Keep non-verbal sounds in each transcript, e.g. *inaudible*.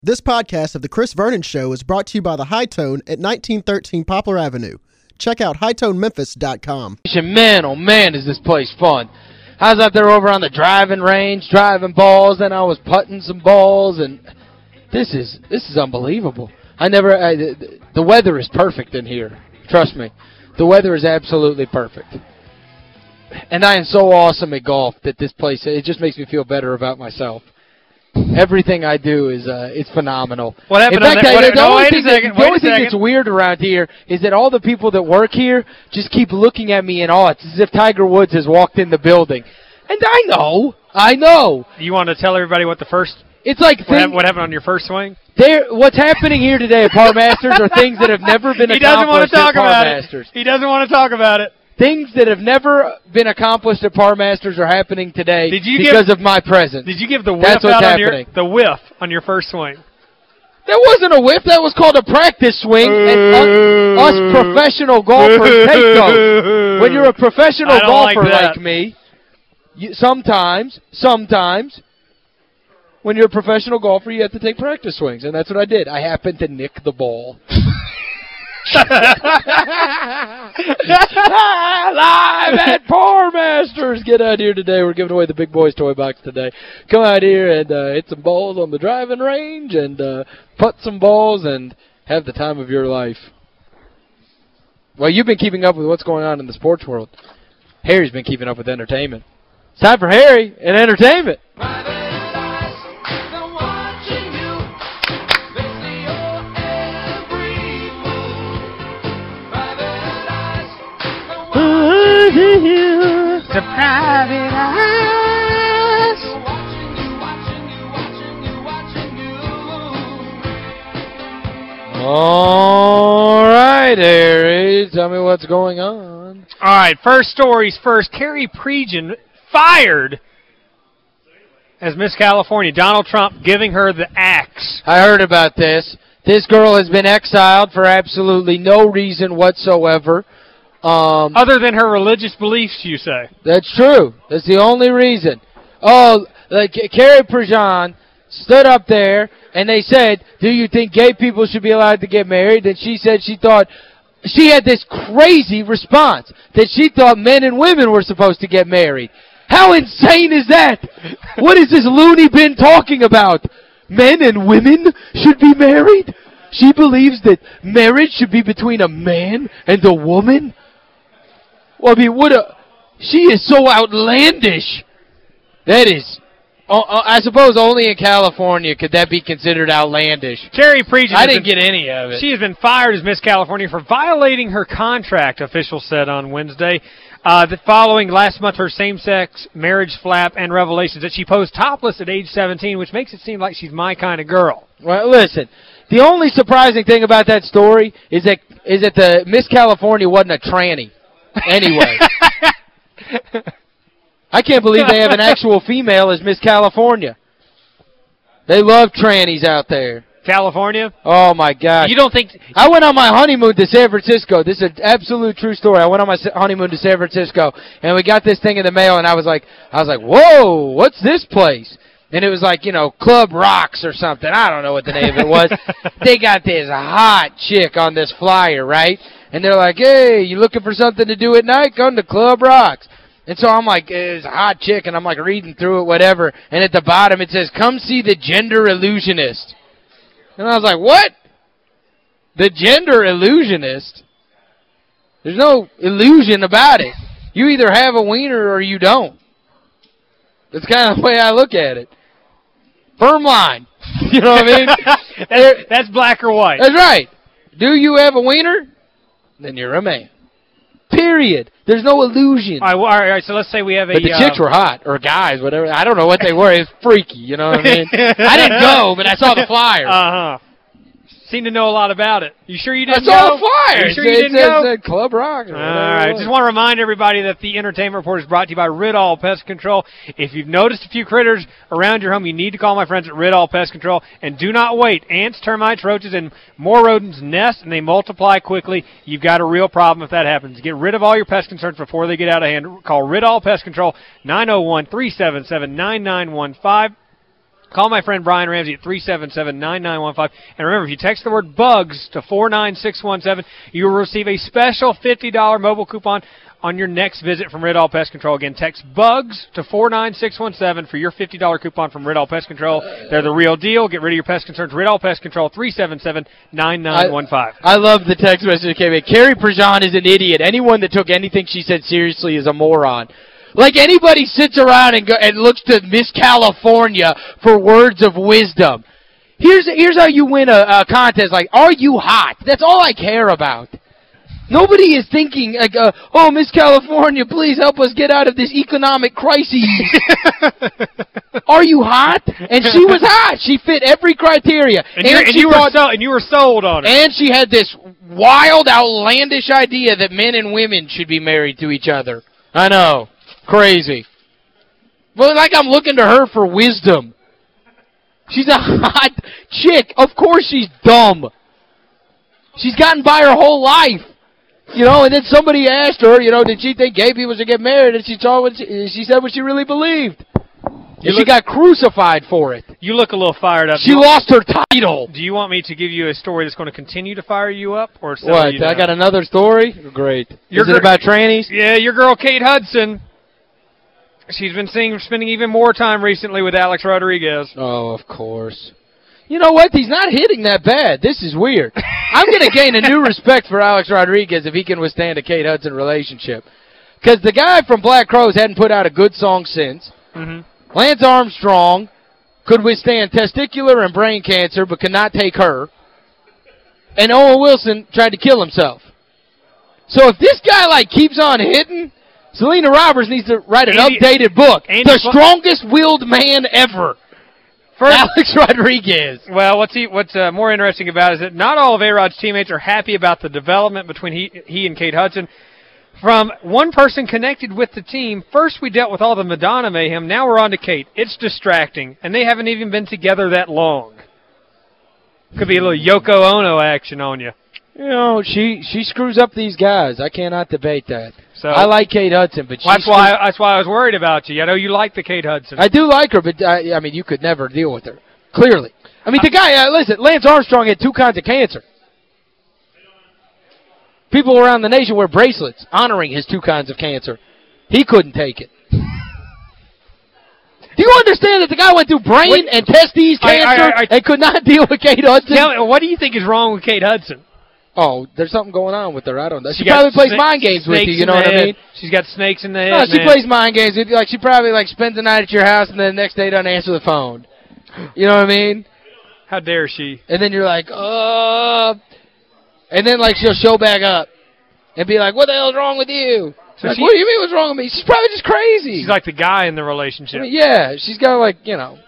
This podcast of The Chris Vernon Show is brought to you by The High Tone at 1913 Poplar Avenue. Check out hightonememphis.com. Man, oh man, is this place fun. I was out there over on the driving range, driving balls, and I was putting some balls, and this is this is unbelievable. I never, I, the, the weather is perfect in here. Trust me. The weather is absolutely perfect. And I am so awesome at golf that this place, it just makes me feel better about myself. Everything I do is uh, it's phenomenal. What happened In fact, that? I, the no, only a thing, that- the only thing that's weird around here is that all the people that work here just keep looking at me in awe. It's as if Tiger Woods has walked in the building. And I know. I know. You want to tell everybody what the first It's like what, thing, what happened on your first swing? there what's happening here today at Par Masters are things that have never been *laughs* He doesn't want accomplished to talk about Masters. it. He doesn't want to talk about it. Things that have never been accomplished at Par Masters are happening today Did you because give- of my presence. Did you give the whiff That's what's out on your the whiff on your first swing? That wasn't a whiff. That was called a practice swing. and us, us professional golfers take those. When you're a professional don't like golfer like me, you, sometimes, sometimes, when you're a professional golfer, you have to take practice swings. And that's what I did. I happened to nick the ball. Live at Par Masters. Get out here today. We're giving away the Big Boys toy box today. Come out here and uh, hit some balls on the driving range and uh, putt some balls and have the time of your life. Well, you've been keeping up with what's going on in the sports world. Harry's been keeping up with entertainment. It's time for Harry and entertainment. It's a private eyes. All right, Harry. Tell me what's going on. All right, first stories first. Carrie Prejean fired as Miss California. Donald Trump giving her the axe. I heard about this. This girl has been exiled for absolutely no reason whatsoever. Um, Other than her religious beliefs, you say. That's true. That's the only reason. Oh, like Carrie Prejean stood up there and they said, do you think gay people should be allowed to get married? And she said she thought, she had this crazy response that she thought men and women were supposed to get married. How insane is that? what is this loony bin talking about? Men and women should be married? She believes that marriage should be between a man and a woman? Well, I mean, what a... She is so outlandish. That is... Oh, oh, I suppose only in California could that be considered outlandish. Carrie Prejean I didn't been- get any of it. She has been fired as Miss California for violating her contract, officials said on Wednesday. Uh, that following last month her same-sex marriage flap and revelations that she posed topless at age 17, which makes it seem like she's my kind of girl. Well, listen, the only surprising thing about that story is that is that the Miss California wasn't a tranny. Anyway. I can't believe they have an actual female as Miss California. They love trannies out there. California? Oh, my God. You don't think... I went on my honeymoon to San Francisco. This is an absolute true story. I went on my honeymoon to San Francisco, and we got this thing in the mail, and I was like, I was like, whoa, what's this place? And it was like, you know, Club Rocks or something. I don't know what the name of it was. *laughs* they got this hot chick on this flyer, right? And they're like, hey, you looking for something to do at night? Come to Club Rocks. And so I'm like, it's a hot chick, and I'm like reading through it, whatever. And at the bottom it says, come see the gender illusionist. And I was like, what? The gender illusionist? There's no illusion about it. You either have a wiener or you don't. That's kind of the way I look at it. Firm line. *laughs* you know what I mean? *laughs* that's, that's black or white. That's right. Do you have a wiener? Then you're a man. Period. There's no illusion. All right, well, all right, so let's say we have a... But the uh, chicks were hot, or guys, whatever. I don't know what they were. It was freaky, you know what I mean? *laughs* I didn't go, but I saw the flyer. Uh-huh. Seem to know a lot about it. You sure you I didn't saw go? the flyer. You sure it you didn't it go? said Club Rock. All right. All whatever it right. was. Just want to remind everybody that the Entertainment Report is brought to you by Ridall Pest Control. If you've noticed a few critters around your home, you need to call my friends at Ridall Pest Control. And do not wait. Ants, termites, roaches, and more rodents nest, and they multiply quickly. You've got a real problem if that happens. Get rid of all your pest concerns before they get out of hand. Call Ridall Pest Control, 901-377-9915. Call my friend Brian Ramsey at 377-9915. And remember, if you text the word BUGS to 49617, you will receive a special $50 mobile coupon on your next visit from Ridall Pest Control. Again, text BUGS to 49617 for your $50 coupon from Ridall Pest Control. They're the real deal. Get rid of your pest concerns. Ridall Pest Control, 377-9915. I love the text message that came in. Carrie Prejean is an idiot. Anyone that took anything she said seriously is a moron. Like anybody sits around and, go, and looks to Miss California for words of wisdom. Here's here's how you win a, a contest. Like, are you hot? That's all I care about. Nobody is thinking, like, uh, oh, Miss California, please help us get out of this economic crisis. *laughs* Are you hot? And she was hot. She fit every criteria. And, and, and you were so, and you were sold on it. And she had this wild, outlandish idea that men and women should be married to each other. I know. Crazy. Well, like I'm looking to her for wisdom. She's a hot chick. Of course she's dumb. She's gotten by her whole life. You know, and then somebody asked her, you know, did she think gay people should get married? And she told what she, she said what she really believed. And she got crucified for it. You look a little fired up. She lost her title. Do you want me to give you a story that's going to continue to fire you up? or What, I got another story? Great. Your Is it about trannies? Yeah, your girl Kate Hudson. She's been seeing, spending even more time recently with Alex Rodriguez. Oh, of course. You know what? He's not hitting that bad. This is weird. I'm going *laughs* to gain a new respect for Alex Rodriguez if he can withstand a Kate Hudson relationship. Because the guy from Black Crowes hadn't put out a good song since. Mm -hmm. Lance Armstrong could withstand testicular and brain cancer but could not take her. And Owen Wilson tried to kill himself. So if this guy, like, keeps on hitting, Selena Roberts needs to write an Andy, updated book. Andy the strongest-willed man ever. First, *laughs* Alex Rodriguez. Well, what's he, what's uh, more interesting about is that not all of A-Rod's teammates are happy about the development between he, he and Kate Hudson. From one person connected with the team, first we dealt with all the Madonna mayhem, now we're on to Kate. It's distracting, and they haven't even been together that long. Could be a little Yoko Ono action on you. You know, she she screws up these guys. I cannot debate that. So I like Kate Hudson, but well, that's why that's why I was worried about you. I know you like the Kate Hudson. I do like her, but I, I mean, you could never deal with her. Clearly. I mean, the guy, uh, listen, Lance Armstrong had two kinds of cancer. People around the nation wear bracelets honoring his two kinds of cancer. He couldn't take it. Do you understand that the guy went through brain Wait, and testes cancer I, I, I, and could not *laughs* deal with Kate Hudson? What do you think is wrong with Kate Hudson? Oh, there's something going on with her. I don't know. She, she probably plays mind games with you, you know what I mean? She's got snakes in the head, No, she man. plays mind games with you. Like, she probably, like, spends the night at your house and then the next day doesn't answer the phone. You know what I mean? How dare she? And then you're like, uh... And then, like, she'll show back up and be like, what the hell's wrong with you? So like, she, what do you mean what's wrong with me? She's probably just crazy. She's like the guy in the relationship. I mean, yeah, she's got, like, you know...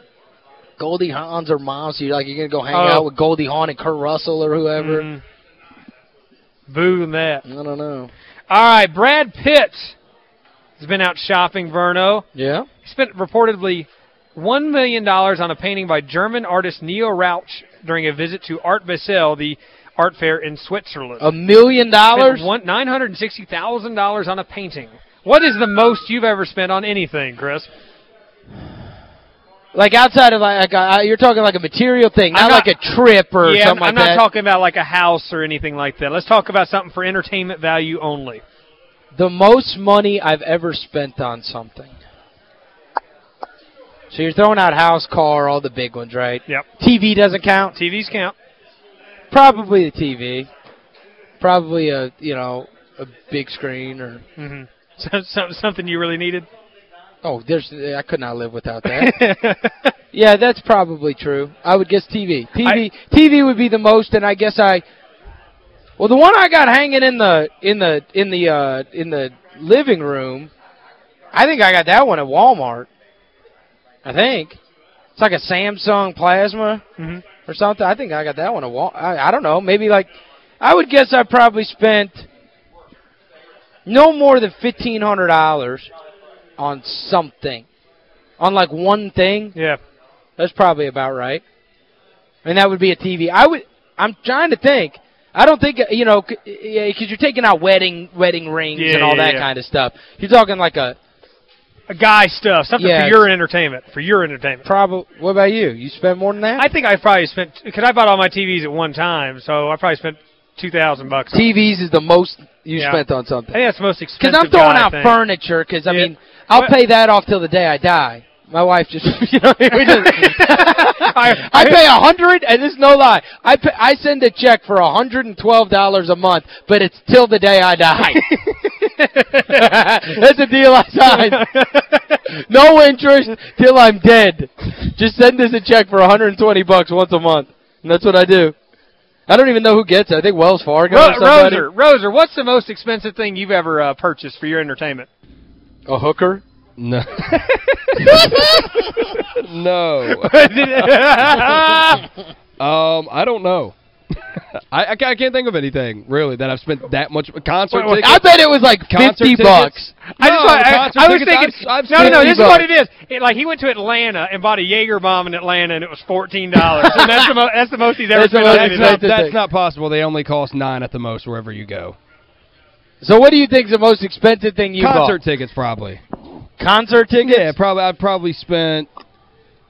Goldie Hawn's her mom, so you're like, you're going to go hang oh. out with Goldie Hawn and Kurt Russell or whoever. Mm. Boo that. I don't know. All right, Brad Pitt has been out shopping, Verno. Yeah? He spent reportedly $1 million on a painting by German artist Neo Rauch during a visit to Art Basel, the art fair in Switzerland. A million dollars? $960,000 on a painting. What is the most you've ever spent on anything, Chris? Like outside of like, like you're talking like a material thing, not, not, like a trip or yeah, something I'm, like I'm not talking about like a house or anything like that. Let's talk about something for entertainment value only. The most money I've ever spent on something. So you're throwing out house, car, all the big ones, right? Yep. TV doesn't count? TVs count. Probably the TV. Probably a, you know, a big screen or... *laughs* Mm -hmm. something you really needed? Oh, there's I could not live without that. *laughs* yeah, that's probably true. I would guess TV. TV I, TV would be the most and I guess I Well, the one I got hanging in the in the in the uh in the living room, I think I got that one at Walmart. I think. It's like a Samsung Plasma mm -hmm. or something. I think I got that one at Wal I, I don't know, maybe like I would guess I probably spent no more than $1500 on something. On like one thing. Yeah. That's probably about right. And that would be a TV. I would I'm trying to think. I don't think you know cuz you're taking out wedding wedding rings yeah, and all yeah, that yeah. kind of stuff. You're talking like a A guy stuff, something Yeah, for your entertainment, for your entertainment. Probably. What about you? You spent more than that? I think I probably spent because I bought all my TVs at one time, so I probably spent 2000 bucks. on. TVs is the most you Yeah. spent on something. I think that's the most expensive Because I'm throwing guy out furniture because, I Yeah. mean, I'll pay that off till the day I die. My wife just, *laughs* you know, we just, *laughs* I- I pay a hundred, and this is no lie. I pay, I send a check for a hundred and twelve dollars a month, but it's till the day I die. *laughs* That's a deal I signed. no interest till I'm dead. Just send us a check for 120 bucks once a month. And that's what I do. I don't even know who gets it. I think Wells Fargo Ro or somebody. Roser, Roser, what's the most expensive thing you've ever uh, purchased for your entertainment? A hooker? No. *laughs* no. *laughs* Um, I don't know. I, I, can't think of anything, really, that I've spent that much. Concert Wait, wait, tickets. I bet it was like 50 tickets? bucks. I just No, I, I was thinking, I've- I've no, no, no, this is what it is. It, like, he went to Atlanta and bought a Jaeger bomb in Atlanta, and it was $14. and that's the, that's the most he's ever That's spent That's not, that's not possible. They only cost nine at the most wherever you go. So what do you think is the most expensive thing you bought? Concert bought? tickets, probably. Concert tickets? Yeah, probably. I've probably spent.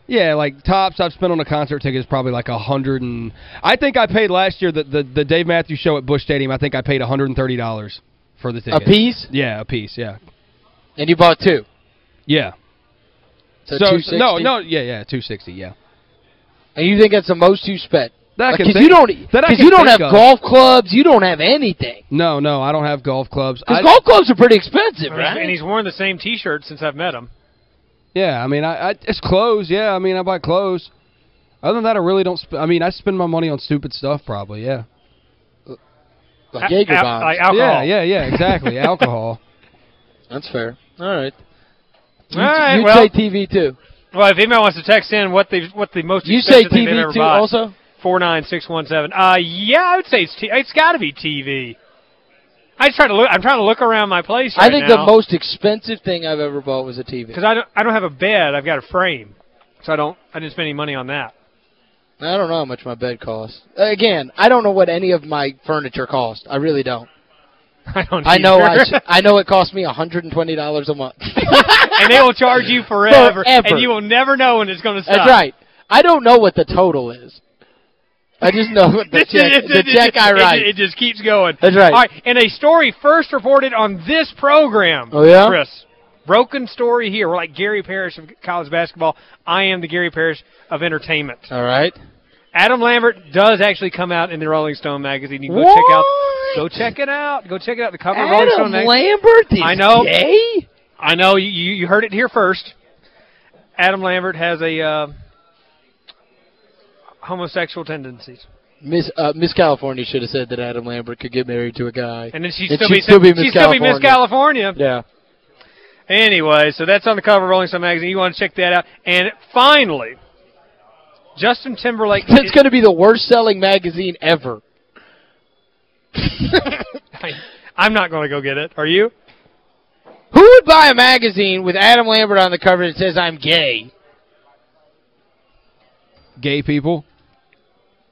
Yeah, like tops I've spent on a concert ticket is probably like a hundred and. I think I paid last year the the, the Dave Matthews show at Busch Stadium. I think I paid hundred and thirty dollars for the ticket. A piece? Yeah, a piece. Yeah, And you bought two. yeah. So, so 260? no, no, yeah, yeah, two sixty. Yeah. And you think that's the most you spent? That I can Because think- you don't, that I cause can you don't think have of. golf clubs. You don't have anything. No, no, I don't have golf clubs. Because golf clubs are pretty expensive, And he's- right? And he's worn the same T-shirt since I've met him. Yeah, I mean, I, I it's clothes. Yeah, I mean, I buy clothes. Other than that, I really don't. I mean, I spend my money on stupid stuff. Probably, yeah. Uh, like Jaeger Al- bombs. like alcohol. Yeah, yeah, yeah, exactly. *laughs* Alcohol. That's fair. All right. All right, You'd well, say TV, too. well, if anybody wants to text in what they what the most You say expensive thing they've ever TV, too, also? 49617. Uh, yeah, I would say it's t it's got to be TV. I just try to look. I'm trying to look around my place right I think now. the most expensive thing I've ever bought was a TV. because I don't I don't have a bed. I've got a frame, so I don't I didn't spend any money on that. I don't know how much my bed costs. Again, I don't know what any of my furniture cost. I really don't. *laughs* I don't. I know I, I know it cost me $120 a month. *laughs* and they will charge you forever, *laughs* Forever. and you will never know when it's going to stop. That's right. I don't know what the total is. I just know the check, the check I It- it- write. It, just keeps going. That's right. All right, and a story first reported on this program. Oh, yeah? Chris. Broken story here. We're like Gary Parrish of college basketball. I am the Gary Parrish of entertainment. All right. Adam Lambert does actually come out in the Rolling Stone magazine. You can go What? check out Go check it out. Go check it out. The cover of Rolling Stone Adam magazine. Lambert is I know. gay? I know you you you heard it here first. Adam Lambert has a uh, homosexual tendencies. Miss uh, Miss California should have said that Adam Lambert could get married to a guy. And then she'd And still, she'd be, still be Miss she'd still be Miss California. California. Yeah. Anyway, so that's on the cover of Rolling Stone magazine. You want to check that out. And finally, Justin Timberlake. That's going to be the worst-selling magazine ever. *laughs* I, I'm not going to go get it. Are you? Who would buy a magazine with Adam Lambert on the cover that says I'm gay? Gay people.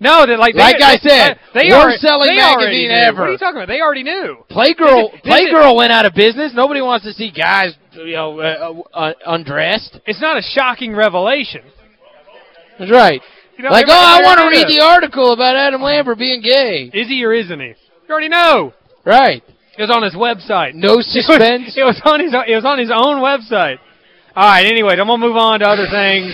No, they like they, Like I they- said, they worst already- selling they already magazine knew. ever. What are you talking about? They already knew. Playgirl This is- this is- Playgirl went out of business. Nobody wants to see guys, you know, uh, uh, undressed. It's not a shocking revelation. That's right. You know, like, oh, I want to read the article about Adam Lambert being gay. Is he or isn't he? You already know. Right. It was on his website. No *laughs* suspense. It was on his it was on his own website. All right, anyway, I'm going to move on to other things.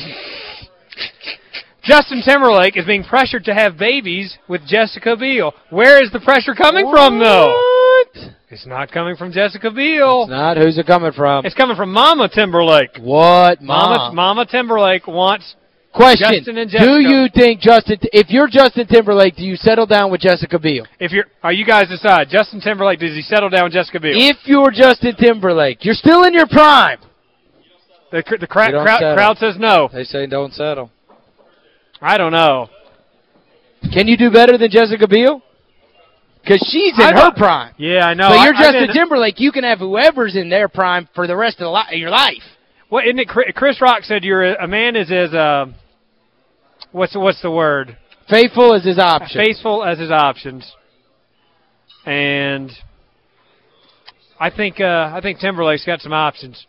Justin Timberlake is being pressured to have babies with Jessica Biel. Where is the pressure coming from, though? What? It's not coming from Jessica Biel. It's not. Who's it coming from? It's coming from Mama Timberlake. What? Mama, Mom. Mama Timberlake wants Question. Justin and Jessica. Do you think Justin, if you're Justin Timberlake, do you settle down with Jessica Biel? if you're are you guys decide Justin Timberlake does he settle down with Jessica Biel? If you're Justin Timberlake, you're still in your prime. the the crowd, crowd says no. They say don't settle. I don't know. Can you do better than Jessica Biel? Because she's in I her prime. Yeah, I know. but you're I've Justin Timberlake. You can have whoever's in their prime for the rest of, the li your life. Well, isn't it? Chris- Rock said you're a, a man is as uh, what's what's the word? Faithful is his option. Faithful as his options. And I think uh, I think Timberlake's got some options.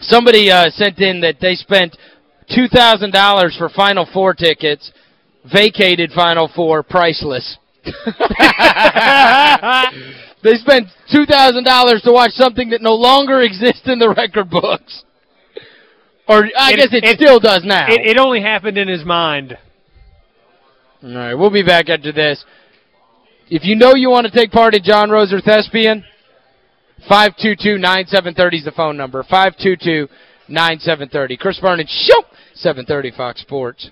Somebody uh, sent in that they spent $2,000 for Final Four tickets, vacated Final Four, priceless. *laughs* they spent $2,000 to watch something that no longer exists in the record books. Or I It- guess it, it- still does now. It, it only happened in his mind. All right, we'll be back after this. If you know you want to take part in John Rose or Thespian, 522-9730 is the phone number. 522-9730. Chris Vernon, show 730 Fox Sports.